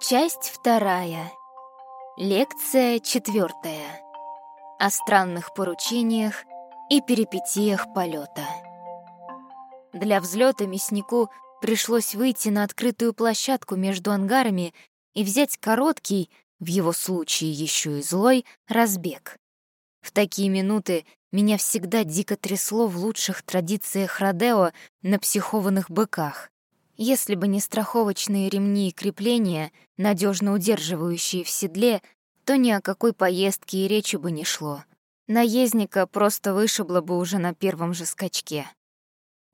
Часть вторая. Лекция четвертая. О странных поручениях и перипетиях полета. Для взлета мяснику пришлось выйти на открытую площадку между ангарами и взять короткий, в его случае еще и злой, разбег. В такие минуты меня всегда дико трясло в лучших традициях Родео на психованных быках. Если бы не страховочные ремни и крепления, надежно удерживающие в седле, то ни о какой поездке и речи бы не шло. Наездника просто вышибло бы уже на первом же скачке.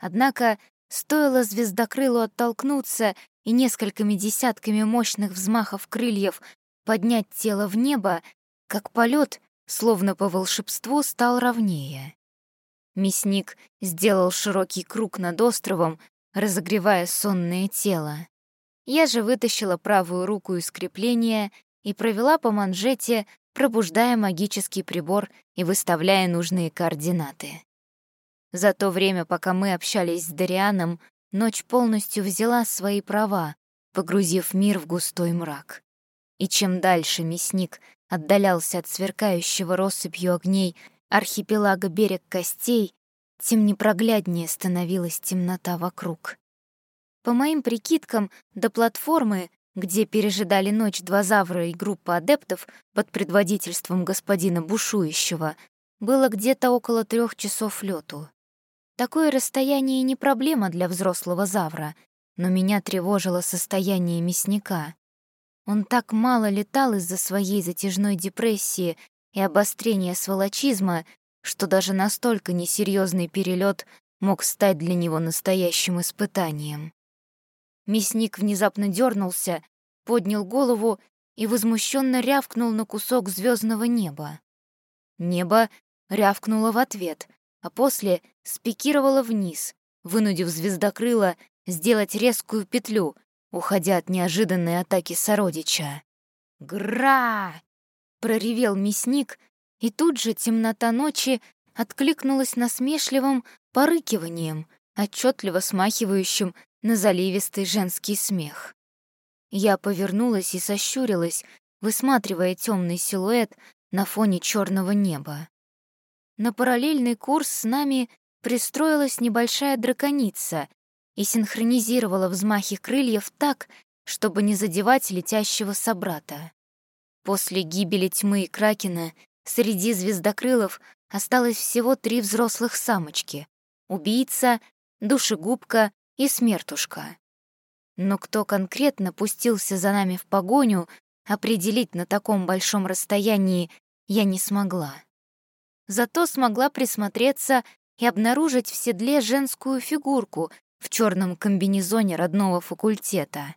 Однако стоило звездокрылу оттолкнуться и несколькими десятками мощных взмахов крыльев поднять тело в небо, как полет, словно по волшебству, стал ровнее. Мясник сделал широкий круг над островом, разогревая сонное тело. Я же вытащила правую руку из крепления и провела по манжете, пробуждая магический прибор и выставляя нужные координаты. За то время, пока мы общались с Дарианом, ночь полностью взяла свои права, погрузив мир в густой мрак. И чем дальше мясник отдалялся от сверкающего россыпью огней архипелага берег костей, тем непрогляднее становилась темнота вокруг. По моим прикидкам, до платформы, где пережидали ночь два завра и группа адептов под предводительством господина Бушующего, было где-то около трех часов лету. Такое расстояние не проблема для взрослого завра, но меня тревожило состояние мясника. Он так мало летал из-за своей затяжной депрессии и обострения сволочизма, что даже настолько несерьезный перелет мог стать для него настоящим испытанием. Мясник внезапно дернулся, поднял голову и возмущенно рявкнул на кусок звездного неба. Небо рявкнуло в ответ, а после спикировало вниз, вынудив звездокрыла сделать резкую петлю, уходя от неожиданной атаки сородича. «Гра!» — проревел мясник, и тут же темнота ночи откликнулась насмешливым порыкиванием, отчетливо смахивающим на заливистый женский смех. Я повернулась и сощурилась, высматривая темный силуэт на фоне черного неба. На параллельный курс с нами пристроилась небольшая драконица и синхронизировала взмахи крыльев так, чтобы не задевать летящего собрата. После гибели тьмы и кракена Среди звездокрылов осталось всего три взрослых самочки — убийца, душегубка и смертушка. Но кто конкретно пустился за нами в погоню, определить на таком большом расстоянии я не смогла. Зато смогла присмотреться и обнаружить в седле женскую фигурку в черном комбинезоне родного факультета.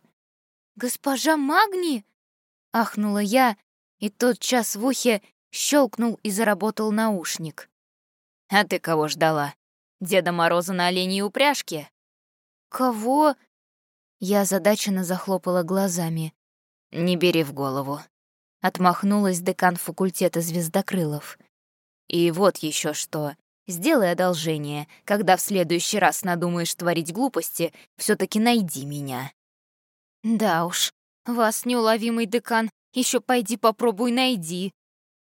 «Госпожа Магни!» — ахнула я, и тот час в ухе Щелкнул и заработал наушник. «А ты кого ждала? Деда Мороза на оленей упряжке?» «Кого?» Я озадаченно захлопала глазами. «Не бери в голову». Отмахнулась декан факультета звездокрылов. «И вот еще что. Сделай одолжение. Когда в следующий раз надумаешь творить глупости, все таки найди меня». «Да уж, вас, неуловимый декан, еще пойди попробуй найди»,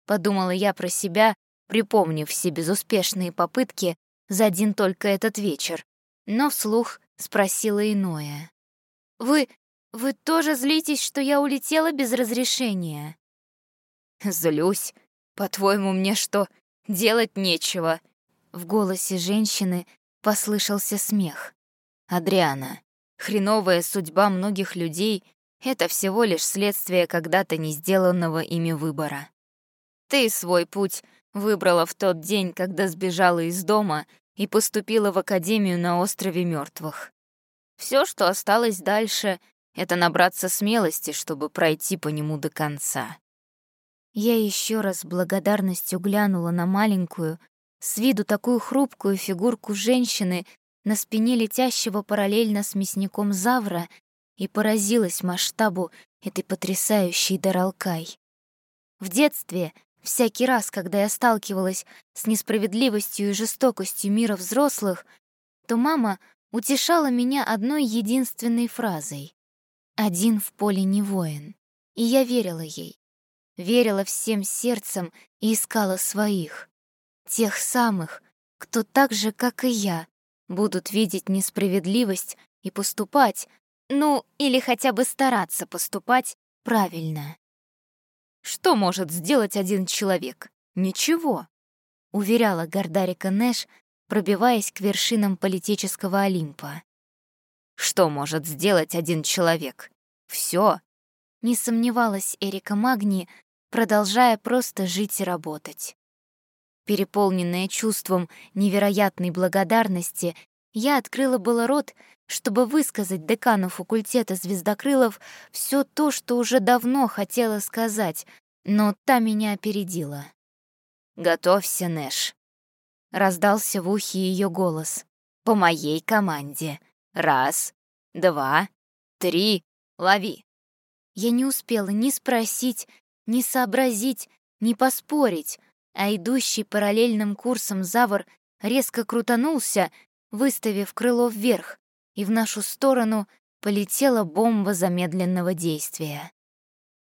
Подумала я про себя, припомнив все безуспешные попытки за один только этот вечер, но вслух спросила иное. «Вы... вы тоже злитесь, что я улетела без разрешения?» «Злюсь. По-твоему, мне что, делать нечего?» В голосе женщины послышался смех. «Адриана, хреновая судьба многих людей — это всего лишь следствие когда-то не сделанного ими выбора. Ты свой путь выбрала в тот день, когда сбежала из дома и поступила в академию на острове мертвых. Все, что осталось дальше, это набраться смелости, чтобы пройти по нему до конца. Я еще раз благодарностью глянула на маленькую, с виду такую хрупкую фигурку женщины на спине летящего параллельно с мясником Завра и поразилась масштабу этой потрясающей Даралкай. В детстве Всякий раз, когда я сталкивалась с несправедливостью и жестокостью мира взрослых, то мама утешала меня одной единственной фразой. Один в поле не воин. И я верила ей. Верила всем сердцем и искала своих. Тех самых, кто так же, как и я, будут видеть несправедливость и поступать, ну, или хотя бы стараться поступать правильно. Что может сделать один человек? Ничего, уверяла Гордарика Нэш, пробиваясь к вершинам политического Олимпа. Что может сделать один человек? Все. Не сомневалась Эрика Магни, продолжая просто жить и работать. Переполненная чувством невероятной благодарности, я открыла было рот, чтобы высказать декану факультета звездокрылов все то, что уже давно хотела сказать, но та меня опередила. «Готовься, Нэш», — раздался в ухе ее голос. «По моей команде. Раз, два, три, лови». Я не успела ни спросить, ни сообразить, ни поспорить, а идущий параллельным курсом Завр резко крутанулся, выставив крыло вверх, и в нашу сторону полетела бомба замедленного действия.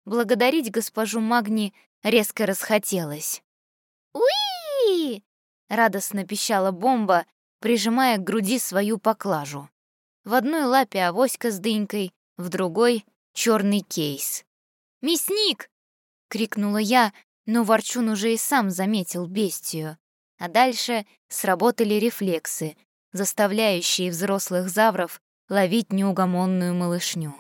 Благодарить госпожу Магни резко расхотелось. «Уи!» — радостно пищала бомба, прижимая к груди свою поклажу. В одной лапе авоська с дынькой, в другой — черный кейс. «Мясник!» — крикнула я, но Ворчун уже и сам заметил бестию. А дальше сработали рефлексы, заставляющие взрослых завров ловить неугомонную малышню.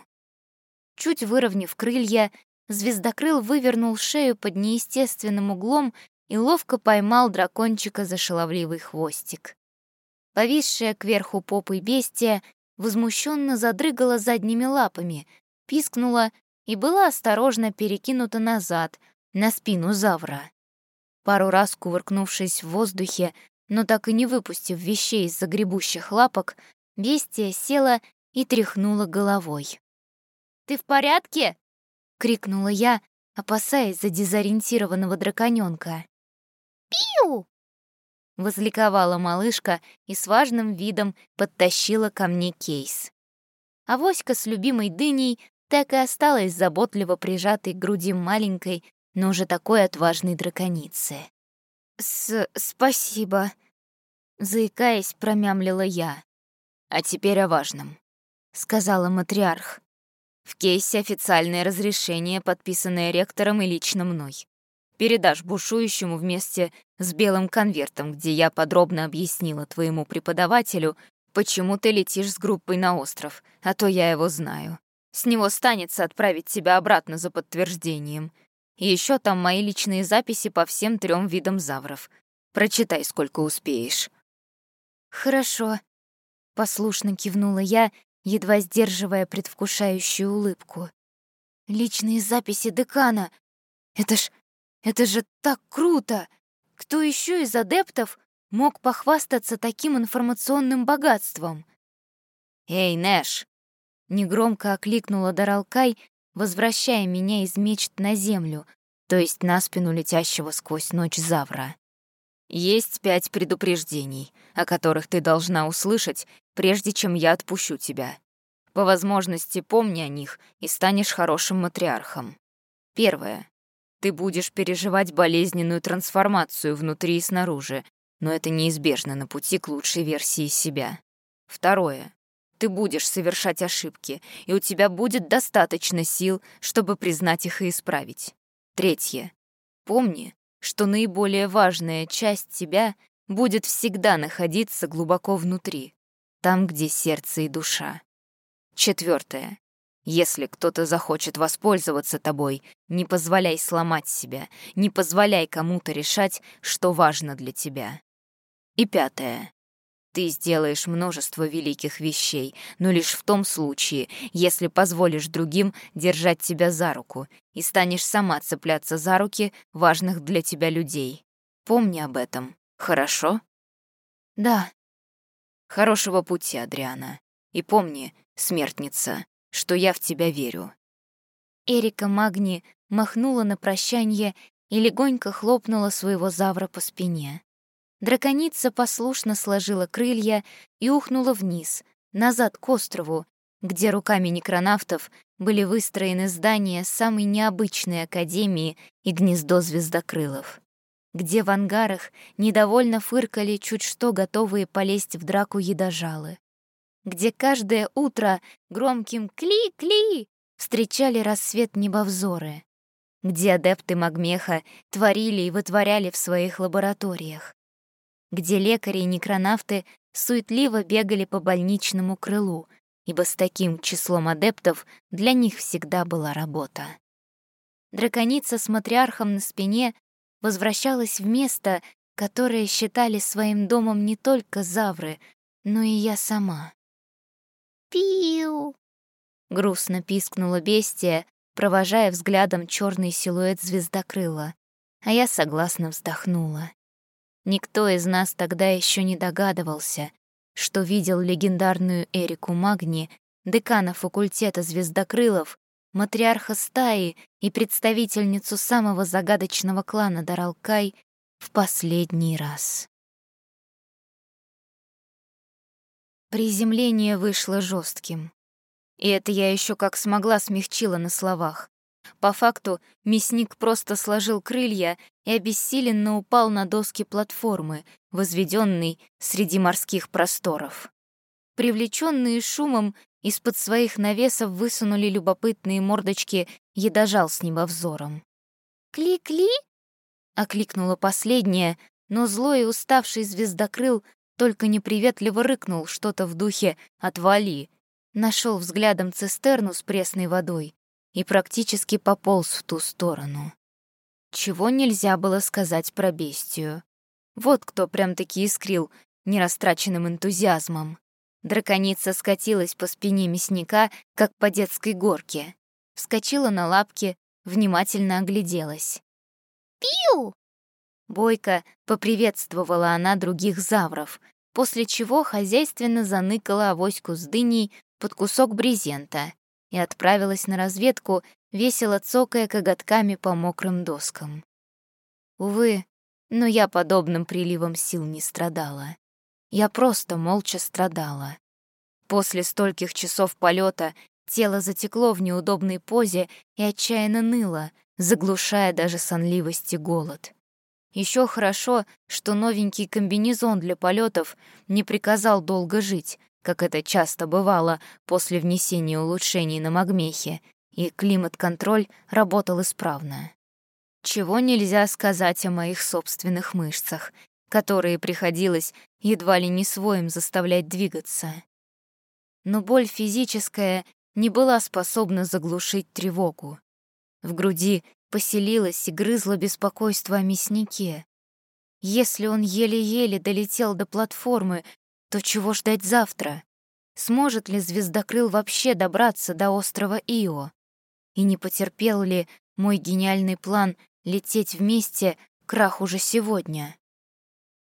Чуть выровняв крылья, звездокрыл вывернул шею под неестественным углом и ловко поймал дракончика за шаловливый хвостик. Повисшая кверху попой бестия возмущенно задрыгала задними лапами, пискнула и была осторожно перекинута назад — на спину Завра. Пару раз кувыркнувшись в воздухе, но так и не выпустив вещей из загребущих лапок, бестия села и тряхнула головой. «Ты в порядке?» — крикнула я, опасаясь за дезориентированного драконёнка. «Пиу!» — возликовала малышка и с важным видом подтащила ко мне кейс. Авоська с любимой дыней так и осталась заботливо прижатой к груди маленькой, но уже такой отважной драконицы. «С... спасибо», — заикаясь, промямлила я. «А теперь о важном», — сказала матриарх. «В кейсе официальное разрешение, подписанное ректором и лично мной. Передашь бушующему вместе с белым конвертом, где я подробно объяснила твоему преподавателю, почему ты летишь с группой на остров, а то я его знаю. С него станется отправить тебя обратно за подтверждением. И еще там мои личные записи по всем трем видам завров. Прочитай, сколько успеешь». «Хорошо», — послушно кивнула я, едва сдерживая предвкушающую улыбку. «Личные записи декана! Это ж... это же так круто! Кто еще из адептов мог похвастаться таким информационным богатством?» «Эй, Нэш!» — негромко окликнула Даралкай, возвращая меня из мечт на землю, то есть на спину летящего сквозь ночь Завра. Есть пять предупреждений, о которых ты должна услышать, прежде чем я отпущу тебя. По возможности помни о них и станешь хорошим матриархом. Первое. Ты будешь переживать болезненную трансформацию внутри и снаружи, но это неизбежно на пути к лучшей версии себя. Второе. Ты будешь совершать ошибки, и у тебя будет достаточно сил, чтобы признать их и исправить. Третье. Помни, что наиболее важная часть тебя будет всегда находиться глубоко внутри, там, где сердце и душа. Четвертое. Если кто-то захочет воспользоваться тобой, не позволяй сломать себя, не позволяй кому-то решать, что важно для тебя. И пятое. Ты сделаешь множество великих вещей, но лишь в том случае, если позволишь другим держать тебя за руку и станешь сама цепляться за руки важных для тебя людей. Помни об этом, хорошо? Да. Хорошего пути, Адриана. И помни, смертница, что я в тебя верю. Эрика Магни махнула на прощание и легонько хлопнула своего завра по спине. Драконица послушно сложила крылья и ухнула вниз, назад к острову, где руками некронавтов были выстроены здания самой необычной академии и гнездо звездокрылов, где в ангарах недовольно фыркали чуть что готовые полезть в драку едожалы, где каждое утро громким «кли-кли» встречали рассвет небовзоры, где адепты Магмеха творили и вытворяли в своих лабораториях, где лекари и некронавты суетливо бегали по больничному крылу, ибо с таким числом адептов для них всегда была работа. Драконица с матриархом на спине возвращалась в место, которое считали своим домом не только завры, но и я сама. «Пиу!» — грустно пискнула бестия, провожая взглядом черный силуэт звездокрыла, а я согласно вздохнула. Никто из нас тогда еще не догадывался, что видел легендарную Эрику Магни, декана факультета звездокрылов, матриарха стаи и представительницу самого загадочного клана Даралкай в последний раз. Приземление вышло жестким. И это я еще как смогла смягчила на словах. По факту мясник просто сложил крылья и обессиленно упал на доски платформы, возведенной среди морских просторов. Привлеченные шумом, из-под своих навесов высунули любопытные мордочки едожал с небовзором. «Кли-кли?» — окликнула последняя, но злой и уставший звездокрыл только неприветливо рыкнул что-то в духе «отвали», нашел взглядом цистерну с пресной водой и практически пополз в ту сторону. Чего нельзя было сказать про бестию. Вот кто прям-таки искрил нерастраченным энтузиазмом. Драконица скатилась по спине мясника, как по детской горке. Вскочила на лапки, внимательно огляделась. «Пиу!» Бойко поприветствовала она других завров, после чего хозяйственно заныкала авоську с дыней под кусок брезента и отправилась на разведку, весело цокая коготками по мокрым доскам. Увы, но я подобным приливом сил не страдала. Я просто молча страдала. После стольких часов полета тело затекло в неудобной позе и отчаянно ныло, заглушая даже сонливость и голод. Еще хорошо, что новенький комбинезон для полетов не приказал долго жить, как это часто бывало после внесения улучшений на Магмехе, и климат-контроль работал исправно. Чего нельзя сказать о моих собственных мышцах, которые приходилось едва ли не своим заставлять двигаться. Но боль физическая не была способна заглушить тревогу. В груди поселилась и грызла беспокойство о мяснике. Если он еле-еле долетел до платформы, то чего ждать завтра? Сможет ли звездокрыл вообще добраться до острова Ио? И не потерпел ли мой гениальный план лететь вместе крах уже сегодня?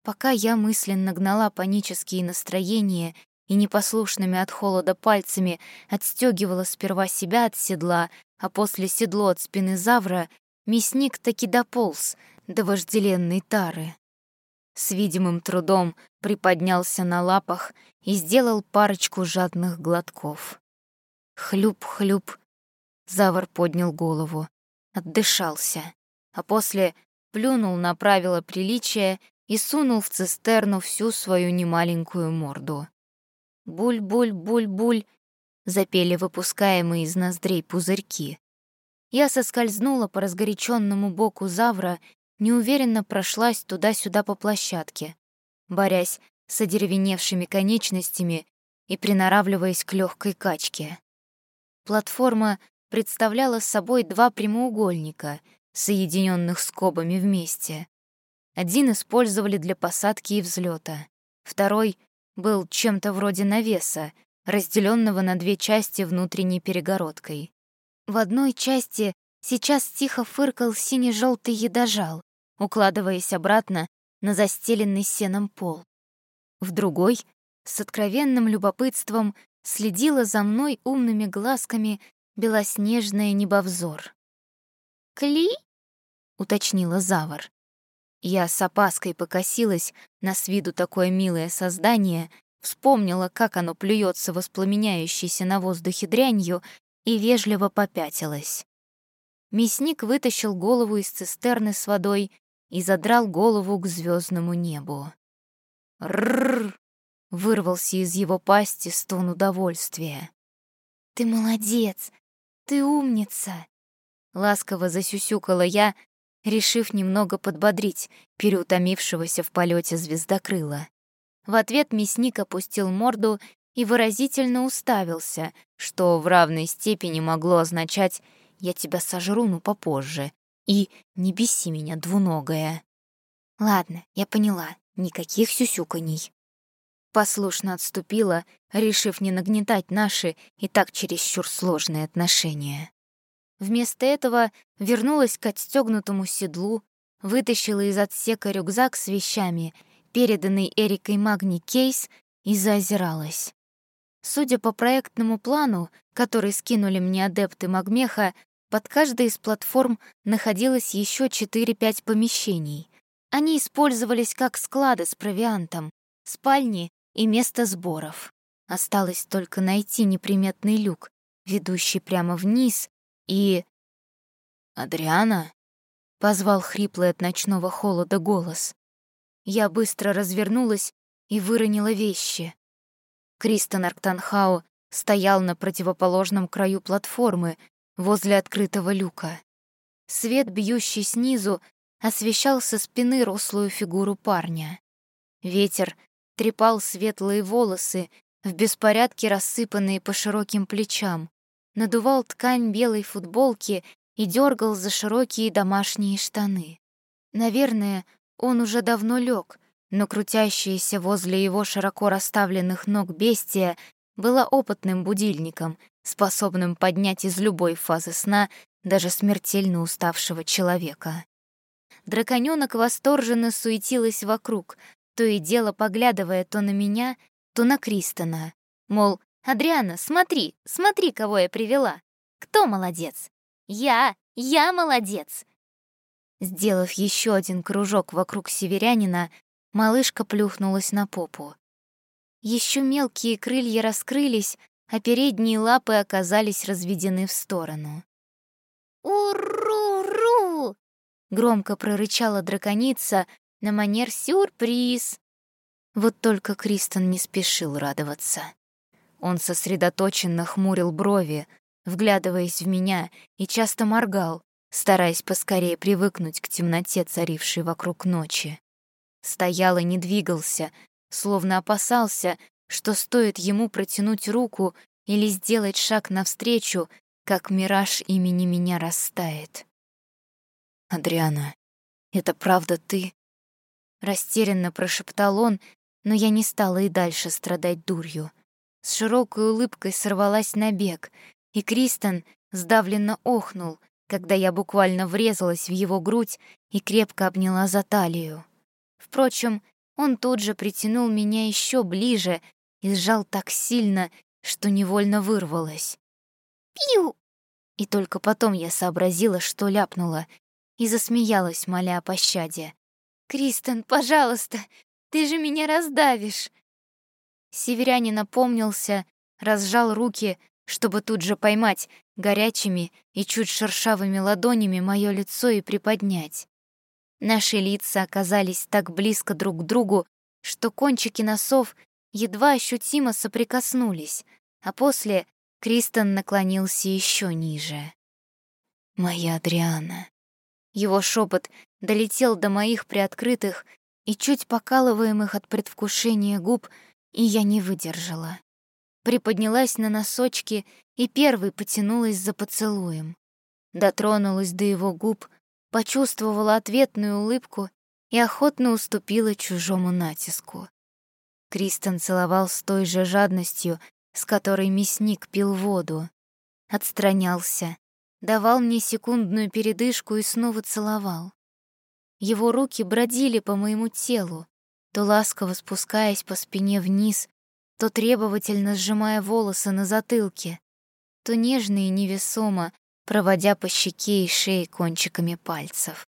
Пока я мысленно гнала панические настроения и непослушными от холода пальцами отстегивала сперва себя от седла, а после седло от спины Завра, мясник таки дополз до вожделенной тары с видимым трудом приподнялся на лапах и сделал парочку жадных глотков. Хлюп-хлюп. Завар поднял голову, отдышался, а после плюнул на правила приличия и сунул в цистерну всю свою немаленькую морду. «Буль-буль-буль-буль», — запели выпускаемые из ноздрей пузырьки. Я соскользнула по разгоряченному боку Завра неуверенно прошлась туда-сюда по площадке, борясь с одеревеневшими конечностями и приноравливаясь к легкой качке. Платформа представляла собой два прямоугольника, соединенных скобами вместе. Один использовали для посадки и взлета, второй был чем-то вроде навеса, разделенного на две части внутренней перегородкой. В одной части сейчас тихо фыркал сине-желтый едожал, укладываясь обратно на застеленный сеном пол. В другой, с откровенным любопытством, следила за мной умными глазками белоснежная небовзор. «Кли?» — уточнила Завар. Я с опаской покосилась на с виду такое милое создание вспомнила, как оно плюется воспламеняющейся на воздухе дрянью, и вежливо попятилась. Мясник вытащил голову из цистерны с водой и задрал голову к звездному небу. «Рррр!» — вырвался из его пасти стон удовольствия. «Ты молодец! Ты умница!» Ласково засюсюкала я, решив немного подбодрить переутомившегося в полете звездокрыла. В ответ мясник опустил морду и выразительно уставился, что в равной степени могло означать «я тебя сожру, но попозже» и «не беси меня, двуногая». «Ладно, я поняла, никаких сюсюканий». Послушно отступила, решив не нагнетать наши и так чересчур сложные отношения. Вместо этого вернулась к отстегнутому седлу, вытащила из отсека рюкзак с вещами, переданный Эрикой Магни кейс, и заозиралась. Судя по проектному плану, который скинули мне адепты Магмеха, под каждой из платформ находилось еще 4-5 помещений. Они использовались как склады с провиантом, спальни и место сборов. Осталось только найти неприметный люк, ведущий прямо вниз и... «Адриана?» — позвал хриплый от ночного холода голос. Я быстро развернулась и выронила вещи. Кристен Арктанхау стоял на противоположном краю платформы, возле открытого люка. Свет, бьющий снизу, освещал со спины рослую фигуру парня. Ветер трепал светлые волосы, в беспорядке рассыпанные по широким плечам надувал ткань белой футболки и дергал за широкие домашние штаны. Наверное, он уже давно лег, но крутящаяся возле его широко расставленных ног бестия была опытным будильником, способным поднять из любой фазы сна даже смертельно уставшего человека. Драконёнок восторженно суетилась вокруг, то и дело поглядывая то на меня, то на Кристона. Мол, Адриана, смотри, смотри, кого я привела. Кто молодец? Я, я молодец. Сделав еще один кружок вокруг северянина, малышка плюхнулась на попу. Еще мелкие крылья раскрылись, а передние лапы оказались разведены в сторону. «Уру-ру!» — громко прорычала драконица на манер сюрприз. Вот только Кристен не спешил радоваться. Он сосредоточенно хмурил брови, вглядываясь в меня, и часто моргал, стараясь поскорее привыкнуть к темноте, царившей вокруг ночи. Стоял и не двигался, словно опасался, что стоит ему протянуть руку или сделать шаг навстречу, как мираж имени меня растает. «Адриана, это правда ты?» Растерянно прошептал он, но я не стала и дальше страдать дурью с широкой улыбкой сорвалась на бег, и Кристен сдавленно охнул, когда я буквально врезалась в его грудь и крепко обняла за талию. Впрочем, он тут же притянул меня еще ближе и сжал так сильно, что невольно вырвалась. «Пиу!» И только потом я сообразила, что ляпнула, и засмеялась, моля о пощаде. «Кристен, пожалуйста, ты же меня раздавишь!» Северянин напомнился, разжал руки, чтобы тут же поймать горячими и чуть шершавыми ладонями мое лицо и приподнять. Наши лица оказались так близко друг к другу, что кончики носов едва ощутимо соприкоснулись, а после Кристен наклонился еще ниже. «Моя Адриана». Его шепот долетел до моих приоткрытых и чуть покалываемых от предвкушения губ, и я не выдержала. Приподнялась на носочки и первой потянулась за поцелуем. Дотронулась до его губ, почувствовала ответную улыбку и охотно уступила чужому натиску. Кристен целовал с той же жадностью, с которой мясник пил воду. Отстранялся, давал мне секундную передышку и снова целовал. Его руки бродили по моему телу, то ласково спускаясь по спине вниз, то требовательно сжимая волосы на затылке, то нежно и невесомо проводя по щеке и шее кончиками пальцев.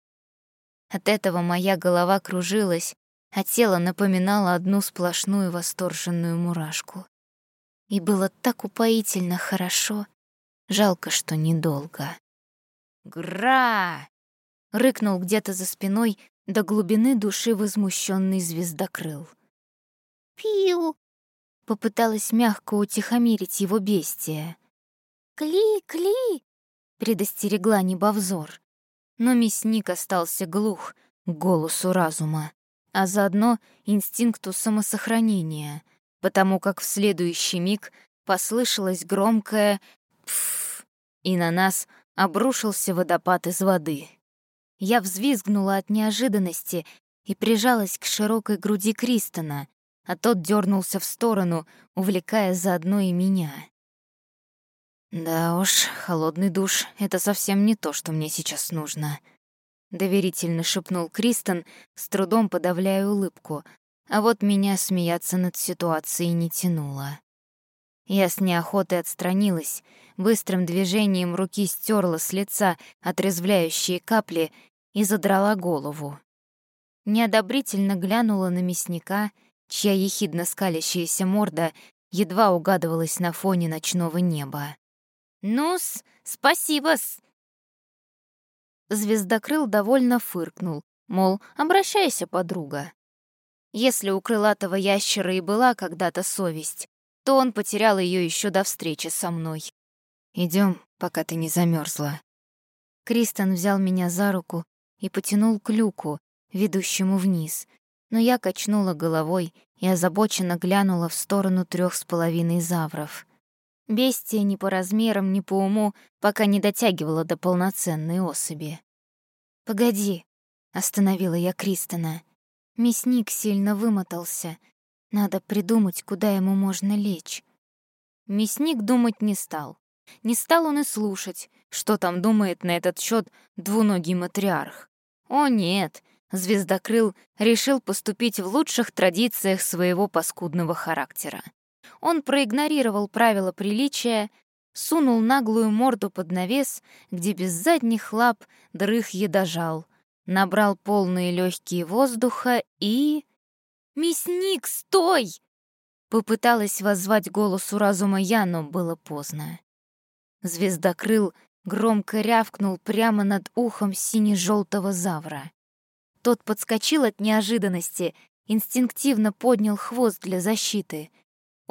От этого моя голова кружилась, а тело напоминало одну сплошную восторженную мурашку. И было так упоительно хорошо, жалко, что недолго. «Гра!» — рыкнул где-то за спиной до глубины души возмущенный звездокрыл. «Пиу!» — попыталась мягко утихомирить его бестия. «Кли-кли!» — предостерегла небовзор. Но мясник остался глух к голосу разума, а заодно инстинкту самосохранения, потому как в следующий миг послышалось громкое «пф», и на нас обрушился водопад из воды. Я взвизгнула от неожиданности и прижалась к широкой груди Кристона, а тот дернулся в сторону, увлекая заодно и меня. «Да уж, холодный душ — это совсем не то, что мне сейчас нужно», — доверительно шепнул Кристон, с трудом подавляя улыбку, а вот меня смеяться над ситуацией не тянуло. Я с неохотой отстранилась, быстрым движением руки стерла с лица отрезвляющие капли и задрала голову. Неодобрительно глянула на мясника, чья ехидно скалящаяся морда едва угадывалась на фоне ночного неба. «Ну-с, спасибо-с!» Звездокрыл довольно фыркнул, мол, обращайся, подруга. Если у крылатого ящера и была когда-то совесть, то он потерял ее еще до встречи со мной. Идем, пока ты не замерзла. Кристен взял меня за руку и потянул к люку, ведущему вниз, но я качнула головой и озабоченно глянула в сторону трех с половиной завров. Бестия ни по размерам, ни по уму пока не дотягивала до полноценной особи. «Погоди», — остановила я Кристона. Мясник сильно вымотался. Надо придумать, куда ему можно лечь. Мясник думать не стал. Не стал он и слушать, что там думает на этот счет двуногий матриарх. О нет, Звездокрыл решил поступить в лучших традициях своего паскудного характера. Он проигнорировал правила приличия, сунул наглую морду под навес, где без задних лап дрых едожал, набрал полные легкие воздуха и... «Мясник, стой!» Попыталась воззвать голосу разума я, но было поздно. Звездокрыл громко рявкнул прямо над ухом сине-желтого завра. Тот подскочил от неожиданности, инстинктивно поднял хвост для защиты.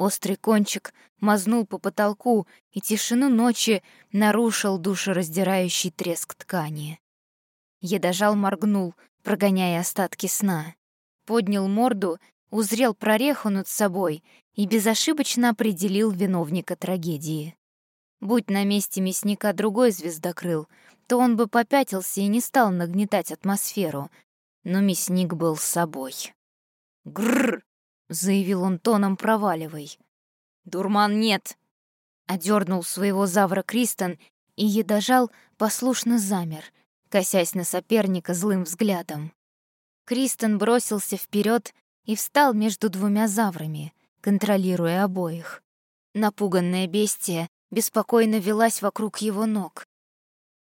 Острый кончик мазнул по потолку, и тишину ночи нарушил душераздирающий треск ткани. Едожал моргнул, прогоняя остатки сна. Поднял морду, узрел прореху над собой и безошибочно определил виновника трагедии. Будь на месте мясника другой звездокрыл, то он бы попятился и не стал нагнетать атмосферу, но мясник был собой. «Грррр!» — заявил он тоном «проваливай». «Дурман нет!» — одернул своего завра Кристен, и едожал послушно замер, косясь на соперника злым взглядом. Кристен бросился вперед и встал между двумя заврами, контролируя обоих. Напуганное бестие беспокойно велась вокруг его ног.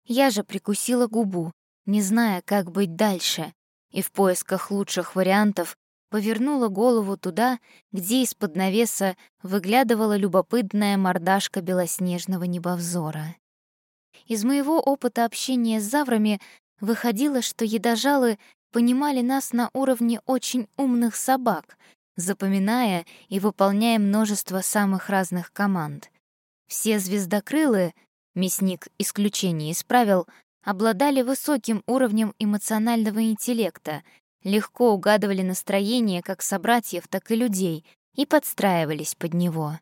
Я же прикусила губу, не зная, как быть дальше, и в поисках лучших вариантов повернула голову туда, где из-под навеса выглядывала любопытная мордашка белоснежного небовзора. Из моего опыта общения с заврами выходило, что едожалы понимали нас на уровне очень умных собак, запоминая и выполняя множество самых разных команд. Все звездокрылы, мясник исключение исправил, обладали высоким уровнем эмоционального интеллекта, легко угадывали настроение как собратьев, так и людей и подстраивались под него.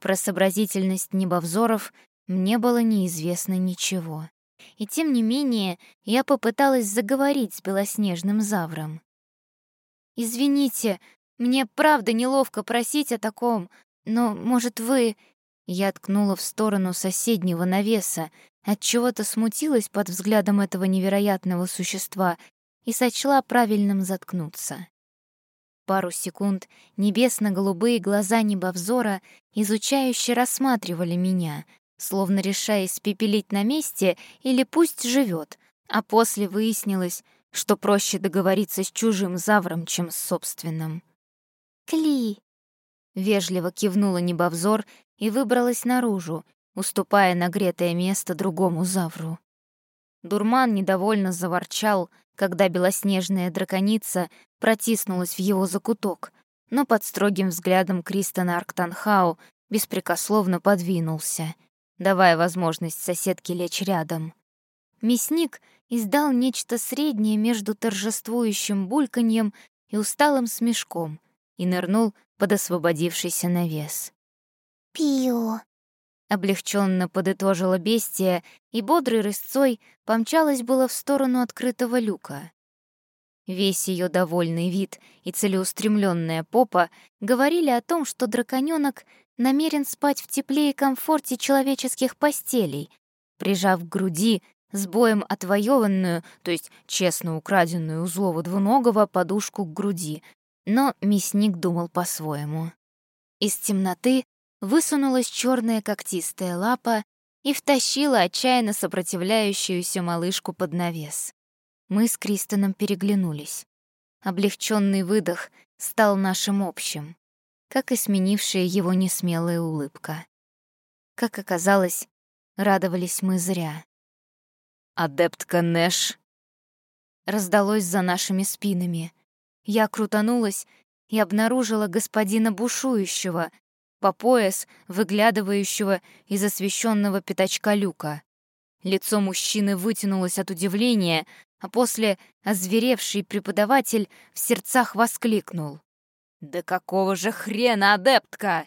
Про сообразительность небовзоров мне было неизвестно ничего. И тем не менее я попыталась заговорить с белоснежным завром. «Извините, мне правда неловко просить о таком, но, может, вы...» Я ткнула в сторону соседнего навеса, Отчего-то смутилась под взглядом этого невероятного существа и сочла правильным заткнуться. Пару секунд небесно-голубые глаза небовзора изучающе рассматривали меня, словно решая испепелить на месте или пусть живет, а после выяснилось, что проще договориться с чужим завром, чем с собственным. «Кли!» — вежливо кивнула небовзор и выбралась наружу, уступая нагретое место другому завру. Дурман недовольно заворчал, когда белоснежная драконица протиснулась в его закуток, но под строгим взглядом Кристона Арктанхау беспрекословно подвинулся, давая возможность соседке лечь рядом. Мясник издал нечто среднее между торжествующим бульканьем и усталым смешком и нырнул под освободившийся навес. «Пио!» — облегченно подытожила бестия и бодрой рысцой помчалась было в сторону открытого люка. Весь ее довольный вид и целеустремленная попа говорили о том, что драконёнок намерен спать в тепле и комфорте человеческих постелей, прижав к груди с боем отвоеванную, то есть честно украденную у злого двуногого подушку к груди, но мясник думал по-своему. Из темноты высунулась черная когтистая лапа и втащила отчаянно сопротивляющуюся малышку под навес. Мы с Кристоном переглянулись. Облегченный выдох стал нашим общим, как и сменившая его несмелая улыбка. Как оказалось, радовались мы зря. «Адептка Нэш!» Раздалось за нашими спинами. Я крутанулась и обнаружила господина бушующего, по пояс выглядывающего из освещенного пятачка люка. Лицо мужчины вытянулось от удивления, а после озверевший преподаватель в сердцах воскликнул. «Да какого же хрена, адептка?»